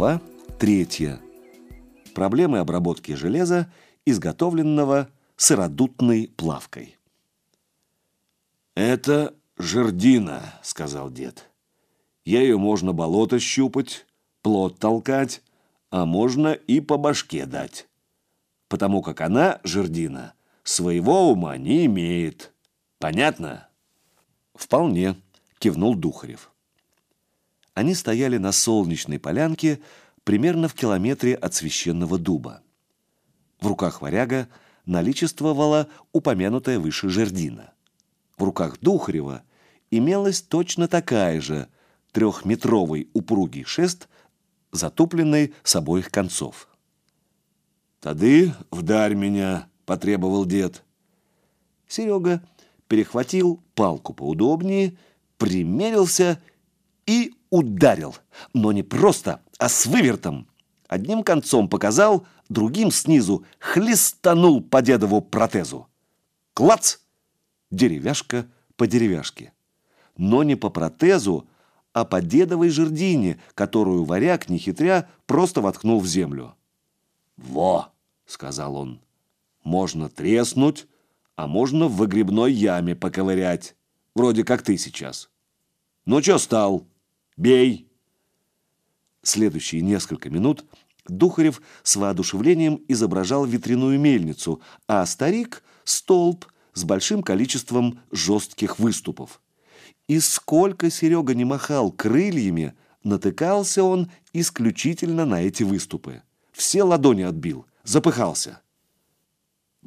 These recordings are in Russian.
Глава третья. Проблемы обработки железа, изготовленного сыродутной плавкой. «Это жердина», — сказал дед. «Ею можно болото щупать, плод толкать, а можно и по башке дать. Потому как она, жердина, своего ума не имеет. Понятно?» «Вполне», — кивнул Духарев. Они стояли на солнечной полянке примерно в километре от священного дуба. В руках варяга наличествовала упомянутая выше жердина. В руках Духарева имелась точно такая же трехметровый упругий шест, затупленный с обоих концов. «Тады вдарь меня», — потребовал дед. Серега перехватил палку поудобнее, примерился и ударил. Но не просто, а с вывертом. Одним концом показал, другим снизу хлестанул по дедову протезу. Клац! Деревяшка по деревяшке. Но не по протезу, а по дедовой жердине, которую варяг, нехитря, просто воткнул в землю. «Во!» — сказал он. «Можно треснуть, а можно в выгребной яме поковырять, вроде как ты сейчас. Ну чё стал? Бей!» Следующие несколько минут Духарев с воодушевлением изображал ветряную мельницу, а старик — столб с большим количеством жестких выступов. И сколько Серега не махал крыльями, натыкался он исключительно на эти выступы. Все ладони отбил, запыхался.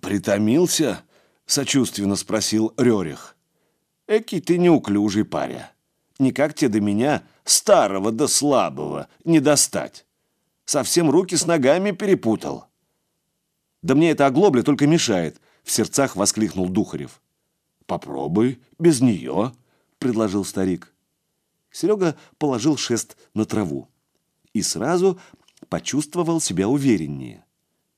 «Притомился?» — сочувственно спросил Рерих. «Эки ты неуклюжий паря. Никак тебе до меня, старого да слабого, не достать. Совсем руки с ногами перепутал». «Да мне эта оглобля только мешает», — в сердцах воскликнул Духарев. «Попробуй без нее», — предложил старик. Серега положил шест на траву и сразу почувствовал себя увереннее.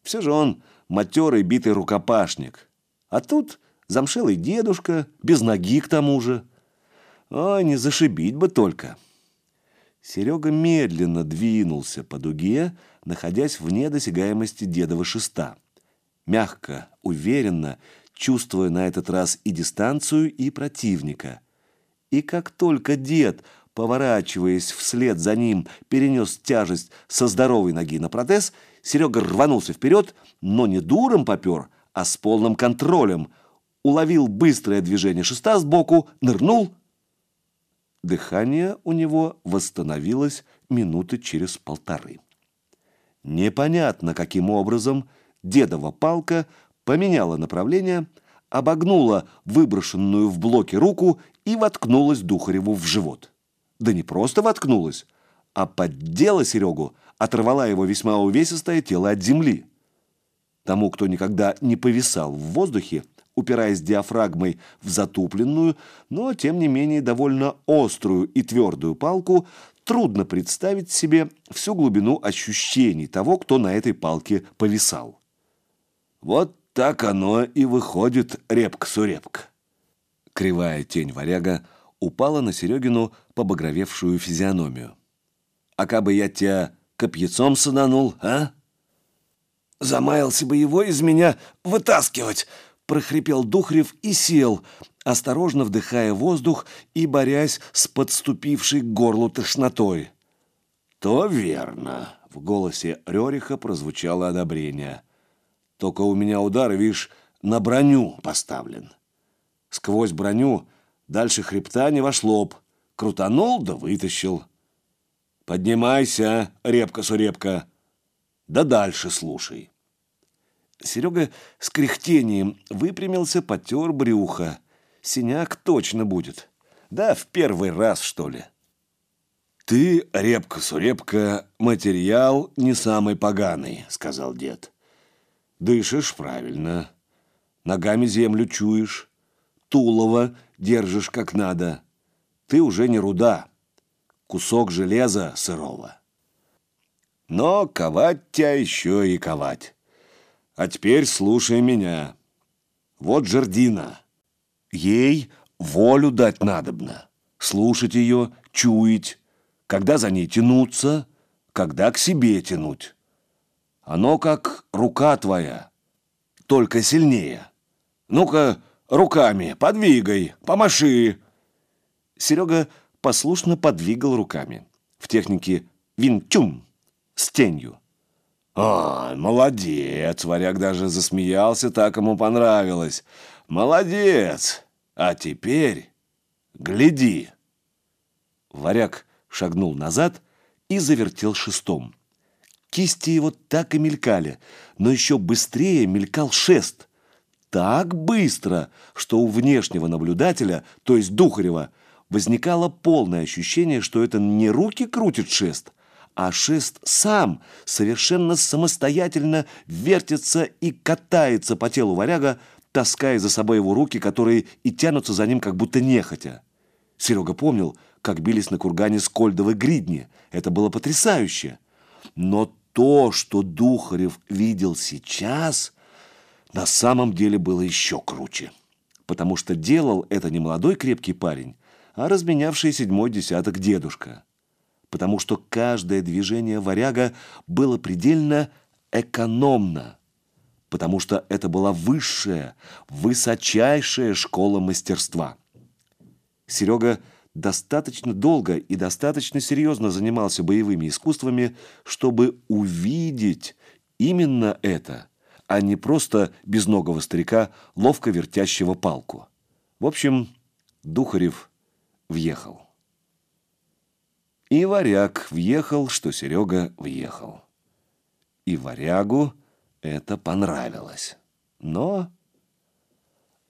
Все же он матерый битый рукопашник. А тут замшелый дедушка, без ноги к тому же. Ой, не зашибить бы только. Серега медленно двинулся по дуге, находясь вне досягаемости дедова шеста. Мягко, уверенно, чувствуя на этот раз и дистанцию, и противника. И как только дед, поворачиваясь вслед за ним, перенес тяжесть со здоровой ноги на протез, Серега рванулся вперед, но не дуром попер, а с полным контролем. Уловил быстрое движение шеста сбоку, нырнул. Дыхание у него восстановилось минуты через полторы. Непонятно, каким образом дедова палка поменяла направление, обогнула выброшенную в блоке руку и воткнулась Духареву в живот. Да не просто воткнулась, а поддела Серегу, оторвала его весьма увесистое тело от земли. Тому, кто никогда не повисал в воздухе, упираясь диафрагмой в затупленную, но, тем не менее, довольно острую и твердую палку, трудно представить себе всю глубину ощущений того, кто на этой палке повисал. Вот так оно и выходит, репка-сурепка. Кривая тень варяга упала на Серегину побагровевшую физиономию. «А кабы я тебя копьяцом саданул, а?» «Замаялся бы его из меня вытаскивать!» — прохрипел Духрев и сел, осторожно вдыхая воздух и борясь с подступившей к горлу тошнотой. «То верно!» — в голосе Рериха прозвучало одобрение. «Только у меня удар, видишь, на броню поставлен. Сквозь броню дальше хребта не вошло б. Крутанул да вытащил. Поднимайся, репка-сурепка, да дальше слушай». Серега с кряхтением выпрямился, потер брюхо. Синяк точно будет. Да, в первый раз, что ли. «Ты, репка-сурепка, материал не самый поганый», — сказал дед. «Дышишь правильно, ногами землю чуешь, тулово держишь как надо. Ты уже не руда, кусок железа сырого. Но ковать тебя еще и ковать. А теперь слушай меня. Вот жердина. Ей волю дать надобно. Слушать ее, чуять, когда за ней тянуться, когда к себе тянуть. Оно как рука твоя, только сильнее. Ну-ка, руками подвигай, помаши. Серега послушно подвигал руками в технике вин-чум с тенью. «А, молодец!» Варяг даже засмеялся, так ему понравилось. «Молодец! А теперь гляди!» Варяг шагнул назад и завертел шестом. Кисти его так и мелькали, но еще быстрее мелькал шест. Так быстро, что у внешнего наблюдателя, то есть Духарева, возникало полное ощущение, что это не руки крутит шест, а шест сам совершенно самостоятельно вертится и катается по телу варяга, таская за собой его руки, которые и тянутся за ним как будто нехотя. Серега помнил, как бились на кургане Скольдовы гридни. Это было потрясающе. Но то, что Духарев видел сейчас, на самом деле было еще круче. Потому что делал это не молодой крепкий парень, а разменявший седьмой десяток дедушка. Потому что каждое движение варяга было предельно экономно. Потому что это была высшая, высочайшая школа мастерства. Серега достаточно долго и достаточно серьезно занимался боевыми искусствами, чтобы увидеть именно это, а не просто безногого старика, ловко вертящего палку. В общем, Духарев въехал. И варяг въехал, что Серега въехал. И варягу это понравилось. Но...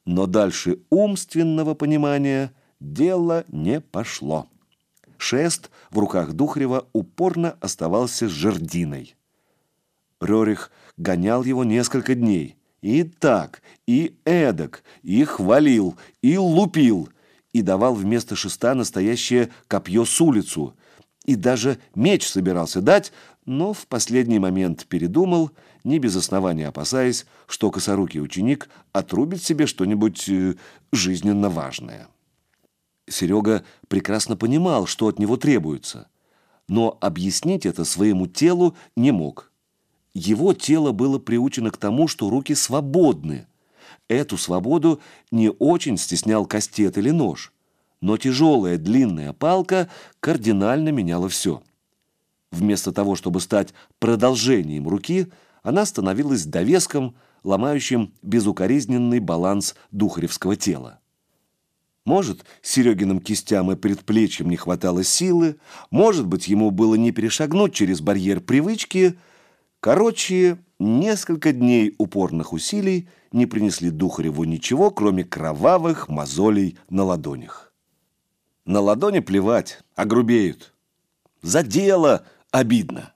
Но дальше умственного понимания дело не пошло. Шест в руках Духарева упорно оставался жердиной. Рерих гонял его несколько дней. И так, и эдак, и хвалил, и лупил, и давал вместо шеста настоящее копье с улицу, и даже меч собирался дать, но в последний момент передумал, не без основания опасаясь, что косорукий ученик отрубит себе что-нибудь э, жизненно важное. Серега прекрасно понимал, что от него требуется, но объяснить это своему телу не мог. Его тело было приучено к тому, что руки свободны – Эту свободу не очень стеснял кастет или нож, но тяжелая длинная палка кардинально меняла все. Вместо того, чтобы стать продолжением руки, она становилась довеском, ломающим безукоризненный баланс духаревского тела. Может, Серегиным кистям и предплечьям не хватало силы, может быть, ему было не перешагнуть через барьер привычки. Короче, несколько дней упорных усилий не принесли Духареву ничего, кроме кровавых мозолей на ладонях. На ладони плевать, огрубеют. За дело обидно.